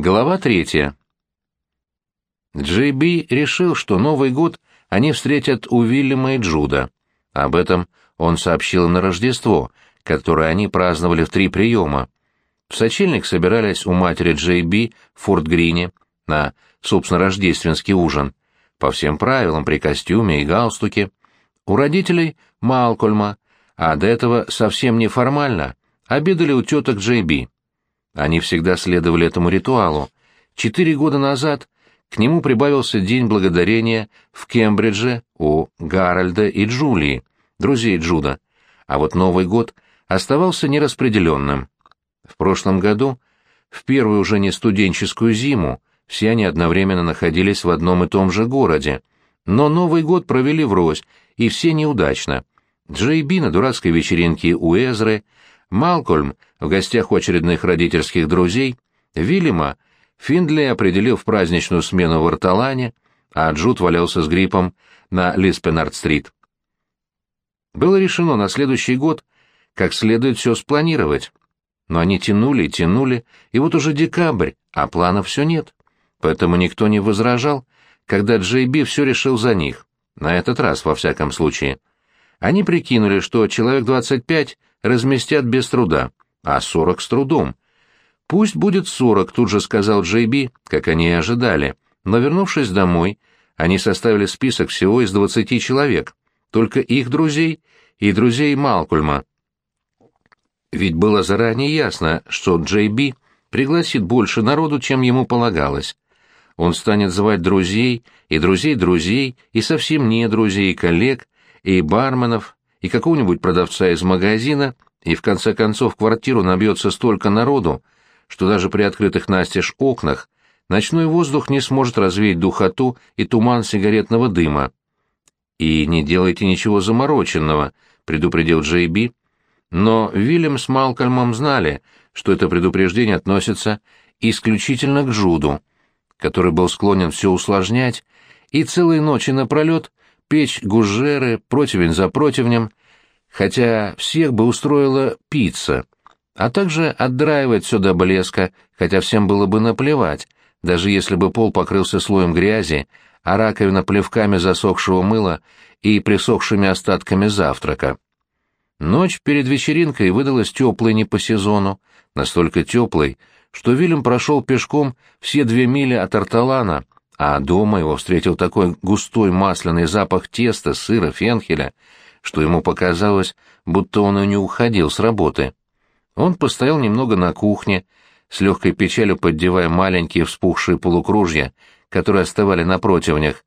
Глава третья. Джей Би решил, что Новый год они встретят у Вильяма и Джуда. Об этом он сообщил на Рождество, которое они праздновали в три приема. В сочельник собирались у матери Джей Би в Форт Грине на, собственно, рождественский ужин, по всем правилам, при костюме и галстуке. У родителей Малкольма, а до этого совсем неформально, обедали у теток Джей Би. Они всегда следовали этому ритуалу. Четыре года назад к нему прибавился День Благодарения в Кембридже у Гарольда и Джулии, друзей Джуда. А вот Новый год оставался нераспределенным. В прошлом году, в первую уже не студенческую зиму, все они одновременно находились в одном и том же городе. Но Новый год провели врозь, и все неудачно. Джей Би на дурацкой вечеринке у Эзры, Малкольм в гостях у очередных родительских друзей, Вильяма Финдли определил в праздничную смену в Арталане, а Джуд валялся с гриппом на Лиспенард-стрит. Было решено на следующий год как следует все спланировать. Но они тянули и тянули, и вот уже декабрь, а планов все нет. Поэтому никто не возражал, когда Джей Би все решил за них, на этот раз, во всяком случае. Они прикинули, что человек 25 разместят без труда, а 40 с трудом. «Пусть будет 40», — тут же сказал Джей Би, как они и ожидали. Но, вернувшись домой, они составили список всего из 20 человек, только их друзей и друзей Малкульма. Ведь было заранее ясно, что Джей Би пригласит больше народу, чем ему полагалось. Он станет звать друзей, и друзей друзей, и совсем не друзей, коллег, и барменов, и какого-нибудь продавца из магазина, и в конце концов в квартиру набьется столько народу, что даже при открытых настежь окнах ночной воздух не сможет развеять духоту и туман сигаретного дыма. «И не делайте ничего замороченного», — предупредил Джей Би, но Вильям с Малкольмом знали, что это предупреждение относится исключительно к Джуду, который был склонен все усложнять и целые ночи напролет печь гужеры противень за противнем, хотя всех бы устроила пицца, а также отдраивать все до блеска, хотя всем было бы наплевать, даже если бы пол покрылся слоем грязи, а раковина плевками засохшего мыла и присохшими остатками завтрака. Ночь перед вечеринкой выдалась теплой не по сезону, настолько теплой, что Вильям прошел пешком все две мили от Арталана, а дома его встретил такой густой масляный запах теста, сыра, фенхеля, что ему показалось, будто он и не уходил с работы. Он постоял немного на кухне, с легкой печалью поддевая маленькие вспухшие полукружья, которые оставали на противнях,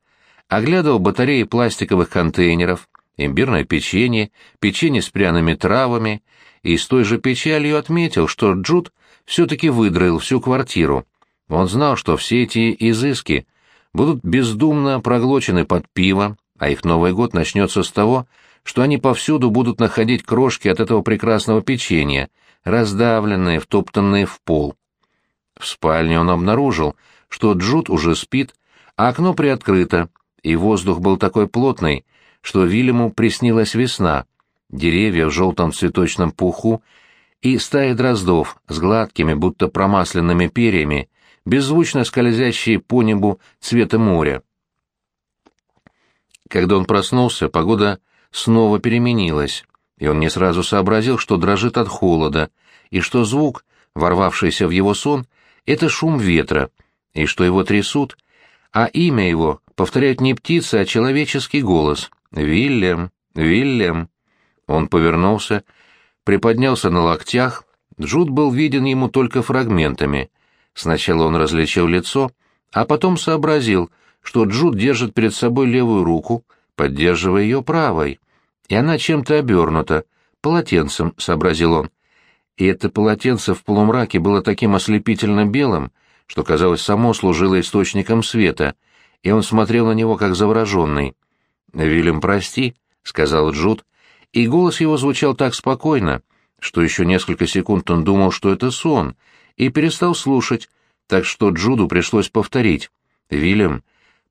оглядывал батареи пластиковых контейнеров, имбирное печенье, печенье с пряными травами, и с той же печалью отметил, что Джуд все-таки выдроил всю квартиру. Он знал, что все эти изыски будут бездумно проглочены под пиво, а их Новый год начнется с того, что они повсюду будут находить крошки от этого прекрасного печенья, раздавленные, втоптанные в пол. В спальне он обнаружил, что Джуд уже спит, а окно приоткрыто, и воздух был такой плотный, что Вильяму приснилась весна, деревья в желтом цветочном пуху и стаи дроздов с гладкими, будто промасленными перьями, беззвучно скользящие по небу цвета моря. Когда он проснулся, погода снова переменилась, и он не сразу сообразил, что дрожит от холода, и что звук, ворвавшийся в его сон, — это шум ветра, и что его трясут, а имя его повторяют не птица, а человеческий голос — «Вильям! Вильям!» Он повернулся, приподнялся на локтях, Джуд был виден ему только фрагментами. Сначала он различил лицо, а потом сообразил, что Джуд держит перед собой левую руку, поддерживая ее правой, и она чем-то обернута, полотенцем, — сообразил он. И это полотенце в полумраке было таким ослепительно белым, что, казалось, само служило источником света, и он смотрел на него как завороженный. «Вильям, прости», — сказал Джуд, и голос его звучал так спокойно, что еще несколько секунд он думал, что это сон, и перестал слушать, так что Джуду пришлось повторить. «Вильям,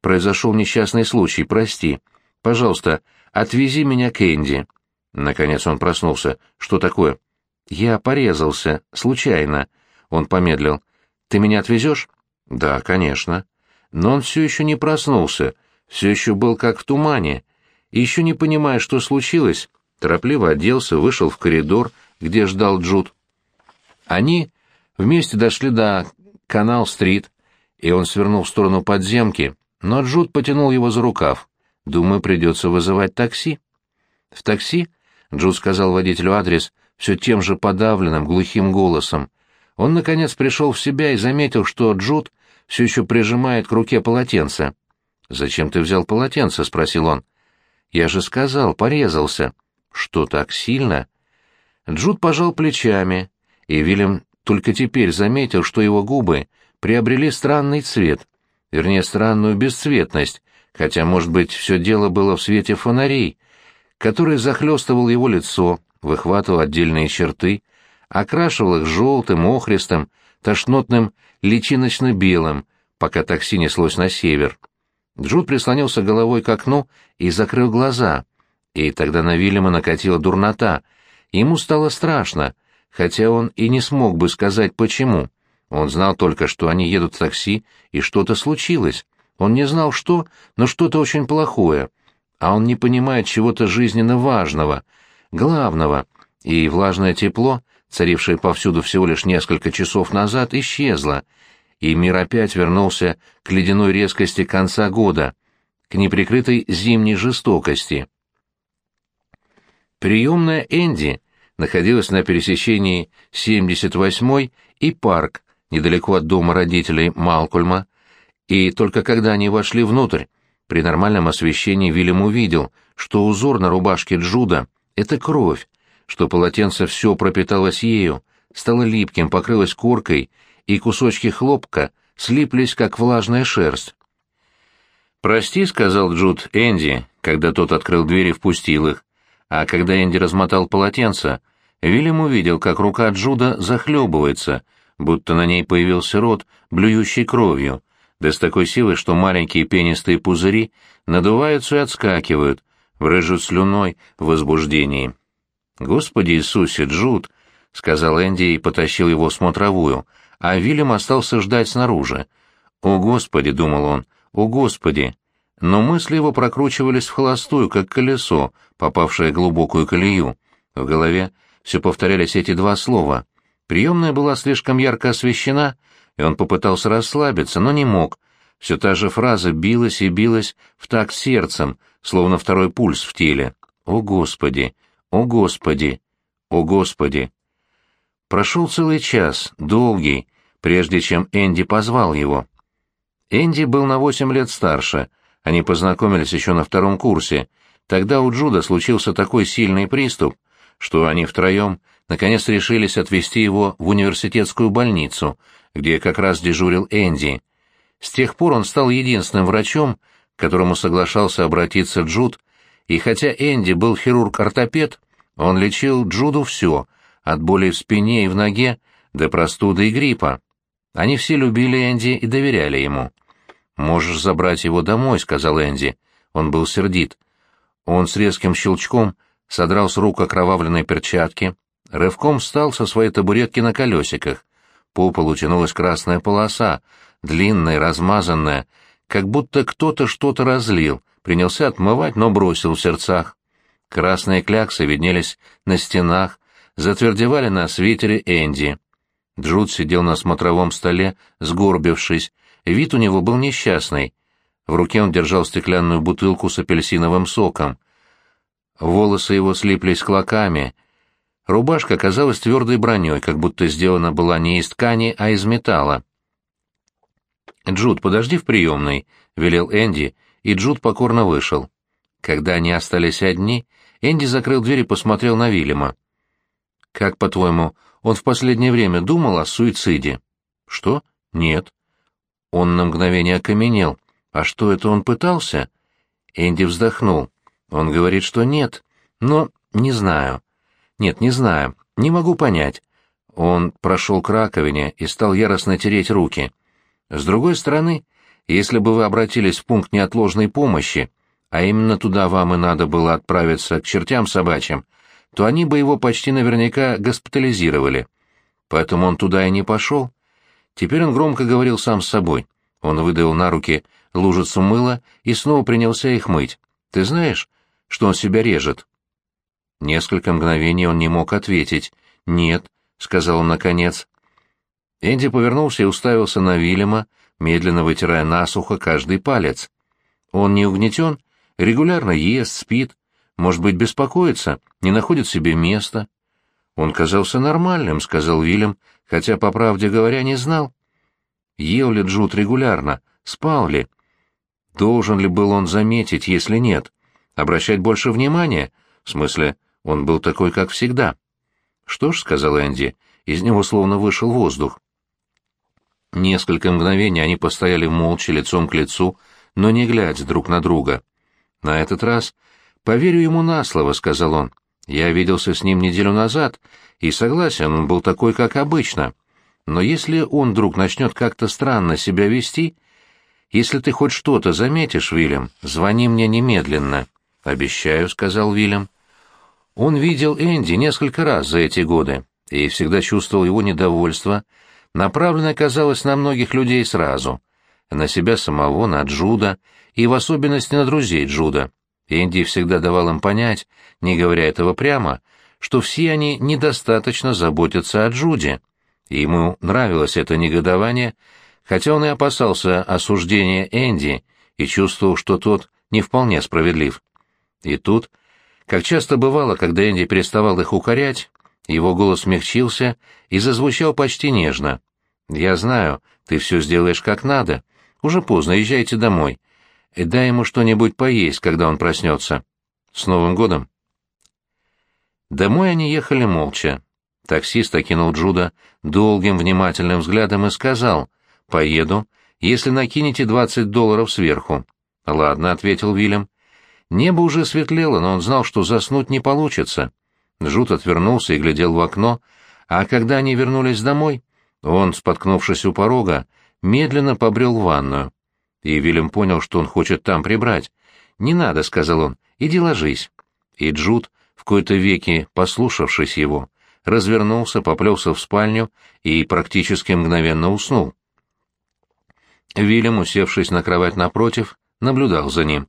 произошел несчастный случай, прости. Пожалуйста, отвези меня к Энди». Наконец он проснулся. «Что такое?» «Я порезался. Случайно». Он помедлил. Ты меня отвезешь?» «Да, конечно». Но он все еще не проснулся, все еще был как в тумане, и еще не понимая, что случилось, торопливо оделся, вышел в коридор, где ждал Джуд. Они вместе дошли до Канал-стрит, и он свернул в сторону подземки, но Джуд потянул его за рукав. «Думаю, придется вызывать такси». В такси Джуд сказал водителю адрес все тем же подавленным, глухим голосом. Он, наконец, пришел в себя и заметил, что Джуд все еще прижимает к руке полотенце. «Зачем ты взял полотенце?» — спросил он. «Я же сказал, порезался». «Что, так сильно?» Джуд пожал плечами, и Вильям только теперь заметил, что его губы приобрели странный цвет, вернее, странную бесцветность, хотя, может быть, все дело было в свете фонарей, который захлестывал его лицо, выхватывал отдельные черты, окрашивал их желтым, охристым, тошнотным, личиночно-белым, пока такси неслось на север. Джуд прислонился головой к окну и закрыл глаза, и тогда на Вильяма накатила дурнота. Ему стало страшно, хотя он и не смог бы сказать почему. Он знал только, что они едут в такси, и что-то случилось. Он не знал, что, но что-то очень плохое. А он не понимает чего-то жизненно важного, главного, и влажное тепло, царившее повсюду всего лишь несколько часов назад, исчезло, и мир опять вернулся к ледяной резкости конца года, к неприкрытой зимней жестокости. Приемная Энди находилась на пересечении 78-й и парк, недалеко от дома родителей Малкольма, и только когда они вошли внутрь, при нормальном освещении Вильям увидел, что узор на рубашке Джуда — это кровь, что полотенце все пропиталось ею, стало липким, покрылось коркой, и кусочки хлопка слиплись, как влажная шерсть. «Прости», — сказал Джуд Энди, когда тот открыл дверь и впустил их, а когда Энди размотал полотенце, Вильям увидел, как рука Джуда захлебывается, будто на ней появился рот, блюющий кровью, да с такой силой, что маленькие пенистые пузыри надуваются и отскакивают, брыжут слюной в возбуждении. «Господи Иисусе, Джуд!» — сказал Энди и потащил его в смотровую, а Вильям остался ждать снаружи. «О, Господи!» — думал он, «о, Господи!» Но мысли его прокручивались в холостую, как колесо, попавшее в глубокую колею. В голове все повторялись эти два слова. Приемная была слишком ярко освещена, и он попытался расслабиться, но не мог. Все та же фраза билась и билась в такт сердцем, словно второй пульс в теле. «О, Господи! О, Господи! О, Господи!» Прошел целый час, долгий, прежде чем Энди позвал его. Энди был на восемь лет старше, они познакомились еще на втором курсе. Тогда у Джуда случился такой сильный приступ, что они втроем наконец решились отвезти его в университетскую больницу, где как раз дежурил Энди. С тех пор он стал единственным врачом, к которому соглашался обратиться Джуд, и хотя Энди был хирург-ортопед, он лечил Джуду все, от боли в спине и в ноге до простуды и гриппа. Они все любили Энди и доверяли ему. «Можешь забрать его домой», — сказал Энди. Он был сердит. Он с резким щелчком содрал с рук окровавленные перчатки, рывком встал со своей табуретки на колесиках. По полу тянулась красная полоса, длинная, размазанная, как будто кто-то что-то разлил, принялся отмывать, но бросил в сердцах. Красные кляксы виднелись на стенах, затвердевали на свитере Энди. Джуд сидел на смотровом столе, сгорбившись, вид у него был несчастный. В руке он держал стеклянную бутылку с апельсиновым соком — волосы его слиплись клоками. Рубашка казалась твердой броней, как будто сделана была не из ткани, а из металла. «Джуд, подожди в приемной», — велел Энди, и Джуд покорно вышел. Когда они остались одни, Энди закрыл дверь и посмотрел на Вильяма. «Как, по-твоему, он в последнее время думал о суициде?» «Что? Нет». Он на мгновение окаменел. «А что это он пытался?» Энди вздохнул. Он говорит, что нет, но не знаю. Нет, не знаю, не могу понять. Он прошел к раковине и стал яростно тереть руки. С другой стороны, если бы вы обратились в пункт неотложной помощи, а именно туда вам и надо было отправиться к чертям собачьим, то они бы его почти наверняка госпитализировали. Поэтому он туда и не пошел. Теперь он громко говорил сам с собой. Он выдавил на руки лужицу мыла и снова принялся их мыть. «Ты знаешь, что он себя режет?» Несколько мгновений он не мог ответить. «Нет», — сказал он наконец. Энди повернулся и уставился на Вильяма, медленно вытирая насухо каждый палец. Он не угнетен, регулярно ест, спит, может быть, беспокоится, не находит себе места. Он казался нормальным, — сказал Вильям, хотя, по правде говоря, не знал. Ел ли Джуд регулярно, спал ли? Должен ли был он заметить, если нет? Обращать больше внимания? В смысле, он был такой, как всегда. Что ж, — сказал Энди, — из него словно вышел воздух. Несколько мгновений они постояли молча, лицом к лицу, но не глядя друг на друга. На этот раз «Поверю ему на слово», — сказал он. «Я виделся с ним неделю назад, и согласен, он был такой, как обычно. Но если он вдруг начнет как-то странно себя вести, если ты хоть что-то заметишь, Вильям, звони мне немедленно». «Обещаю», — сказал Вильям. Он видел Энди несколько раз за эти годы и всегда чувствовал его недовольство, направленное, казалось, на многих людей сразу. На себя самого, на Джуда и в особенности на друзей Джуда. Энди всегда давал им понять, не говоря этого прямо, что все они недостаточно заботятся о Джуде. И ему нравилось это негодование, хотя он и опасался осуждения Энди и чувствовал, что тот не вполне справедлив. И тут, как часто бывало, когда Энди переставал их укорять, его голос смягчился и зазвучал почти нежно. «Я знаю, ты все сделаешь как надо. Уже поздно, езжайте домой и дай ему что-нибудь поесть, когда он проснется. С Новым годом!» Домой они ехали молча. Таксист окинул Джуда долгим внимательным взглядом и сказал, «Поеду, если накинете двадцать долларов сверху». «Ладно», — ответил Вильям. Небо уже светлело, но он знал, что заснуть не получится. Джуд отвернулся и глядел в окно, а когда они вернулись домой, он, споткнувшись у порога, медленно побрел в ванную и Вильям понял, что он хочет там прибрать. «Не надо», — сказал он, — «иди ложись». И Джуд, в кои-то веки послушавшись его, развернулся, поплелся в спальню и практически мгновенно уснул. Вильям, усевшись на кровать напротив, наблюдал за ним.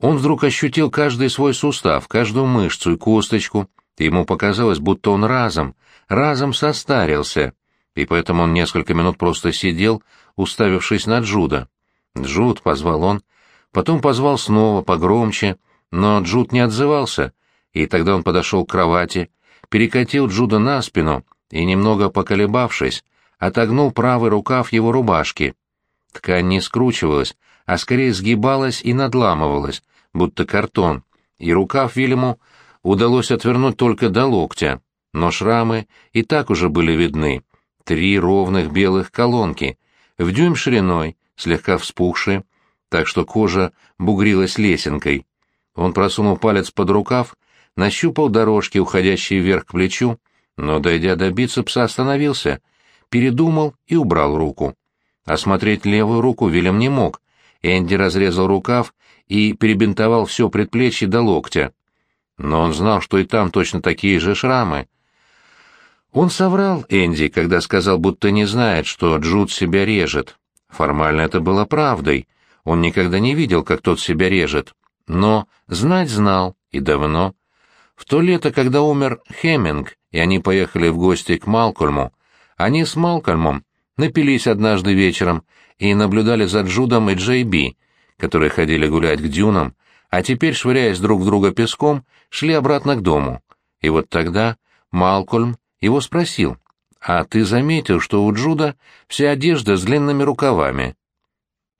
Он вдруг ощутил каждый свой сустав, каждую мышцу и косточку, и ему показалось, будто он разом, разом состарился, и поэтому он несколько минут просто сидел, уставившись на Джуда. «Джуд», — позвал он, потом позвал снова, погромче, но Джуд не отзывался, и тогда он подошел к кровати, перекатил Джуда на спину и, немного поколебавшись, отогнул правый рукав его рубашки. Ткань не скручивалась, а скорее сгибалась и надламывалась, будто картон, и рукав Вильяму удалось отвернуть только до локтя, но шрамы и так уже были видны. Три ровных белых колонки, в дюйм шириной, слегка вспухшие, так что кожа бугрилась лесенкой. Он просунул палец под рукав, нащупал дорожки, уходящие вверх к плечу, но, дойдя до бицепса, остановился, передумал и убрал руку. Осмотреть левую руку Вильям не мог. Энди разрезал рукав и перебинтовал все предплечье до локтя. Но он знал, что и там точно такие же шрамы. Он соврал Энди, когда сказал, будто не знает, что Джуд себя режет. Формально это было правдой. Он никогда не видел, как тот себя режет. Но знать знал, и давно. В то лето, когда умер Хеминг, и они поехали в гости к Малкольму, они с Малкольмом напились однажды вечером и наблюдали за Джудом и Джей Би, которые ходили гулять к дюнам, а теперь, швыряясь друг в друга песком, шли обратно к дому. И вот тогда Малкольм его спросил, «А ты заметил, что у Джуда вся одежда с длинными рукавами?»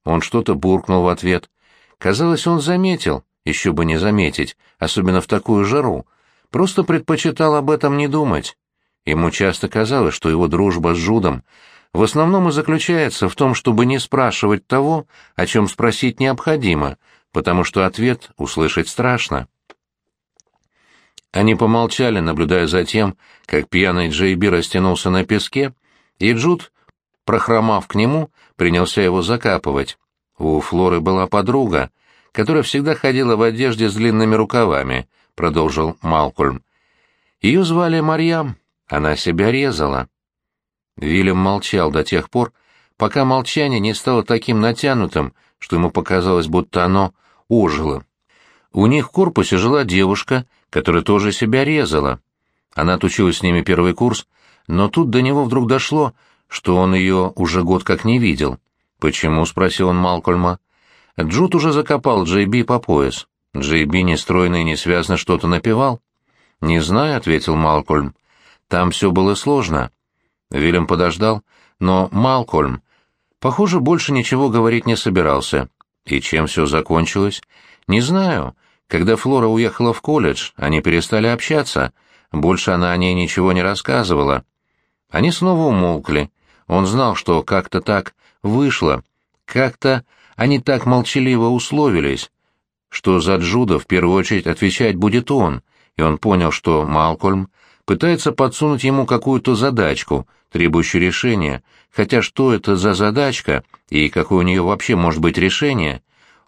Он что-то буркнул в ответ. Казалось, он заметил, еще бы не заметить, особенно в такую жару, просто предпочитал об этом не думать. Ему часто казалось, что его дружба с Джудом в основном и заключается в том, чтобы не спрашивать того, о чем спросить необходимо, потому что ответ услышать страшно. Они помолчали, наблюдая за тем, как пьяный Джейби растянулся на песке, и Джуд, прохромав к нему, принялся его закапывать. У Флоры была подруга, которая всегда ходила в одежде с длинными рукавами, продолжил Малкольм. Ее звали Марьям, она себя резала. Вильям молчал до тех пор, пока молчание не стало таким натянутым, что ему показалось, будто оно ожило. У них в корпусе жила девушка, которая тоже себя резала. Она отучилась с ними первый курс, но тут до него вдруг дошло, что он ее уже год как не видел. «Почему?» — спросил он Малкольма. Джуд уже закопал Джей Би по пояс. Джей Би нестройно и несвязно что-то напевал. «Не знаю», — ответил Малкольм. «Там все было сложно». Вильям подождал, но Малкольм, похоже, больше ничего говорить не собирался. И чем все закончилось? Не знаю. Когда Флора уехала в колледж, они перестали общаться. Больше она о ней ничего не рассказывала. Они снова умолкли. Он знал, что как-то так вышло. Как-то они так молчаливо условились, что за Джуда в первую очередь отвечать будет он, и он понял, что Малкольм пытается подсунуть ему какую-то задачку, требующую решения, хотя что это за задачка и какое у нее вообще может быть решение,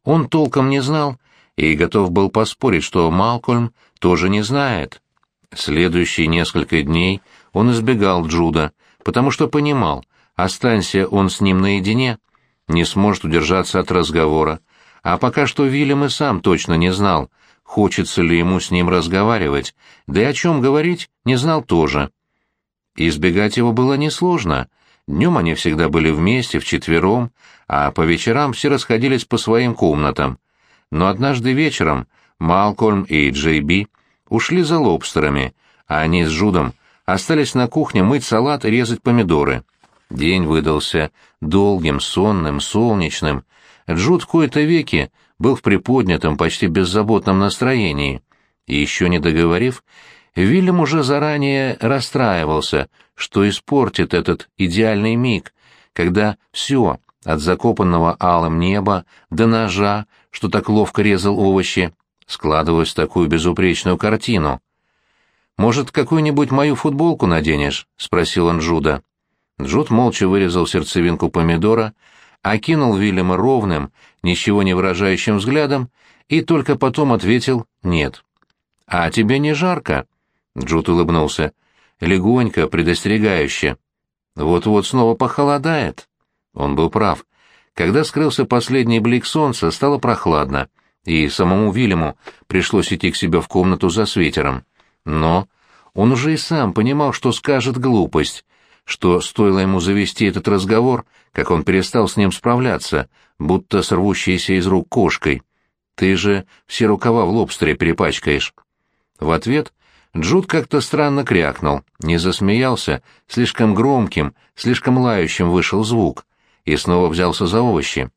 он толком не знал и готов был поспорить, что Малкольм тоже не знает. Следующие несколько дней он избегал Джуда, потому что понимал, останься он с ним наедине, не сможет удержаться от разговора, а пока что Вильям и сам точно не знал, хочется ли ему с ним разговаривать, да и о чем говорить не знал тоже. Избегать его было несложно. Днем они всегда были вместе, вчетвером, а по вечерам все расходились по своим комнатам. Но однажды вечером Малкольм и Джей Би ушли за лобстерами, а они с Жудом остались на кухне мыть салат и резать помидоры. День выдался долгим, сонным, солнечным. Джуд в кои-то веки был в приподнятом, почти беззаботном настроении. И еще не договорив, Вильям уже заранее расстраивался, что испортит этот идеальный миг, когда все, от закопанного алым неба до ножа, что так ловко резал овощи, складывалось в такую безупречную картину. «Может, какую-нибудь мою футболку наденешь?» — спросил он Джуда. Джуд молча вырезал сердцевинку помидора, окинул Вильяма ровным, ничего не выражающим взглядом и только потом ответил «нет». «А тебе не жарко?» Джуд улыбнулся. Легонько, предостерегающе. «Вот-вот снова похолодает». Он был прав. Когда скрылся последний блик солнца, стало прохладно, и самому Вильяму пришлось идти к себе в комнату за свитером. Но он уже и сам понимал, что скажет глупость, что стоило ему завести этот разговор, как он перестал с ним справляться, будто с рвущейся из рук кошкой. «Ты же все рукава в лобстере перепачкаешь». В ответ Джуд как-то странно крякнул, не засмеялся, слишком громким, слишком лающим вышел звук, и снова взялся за овощи.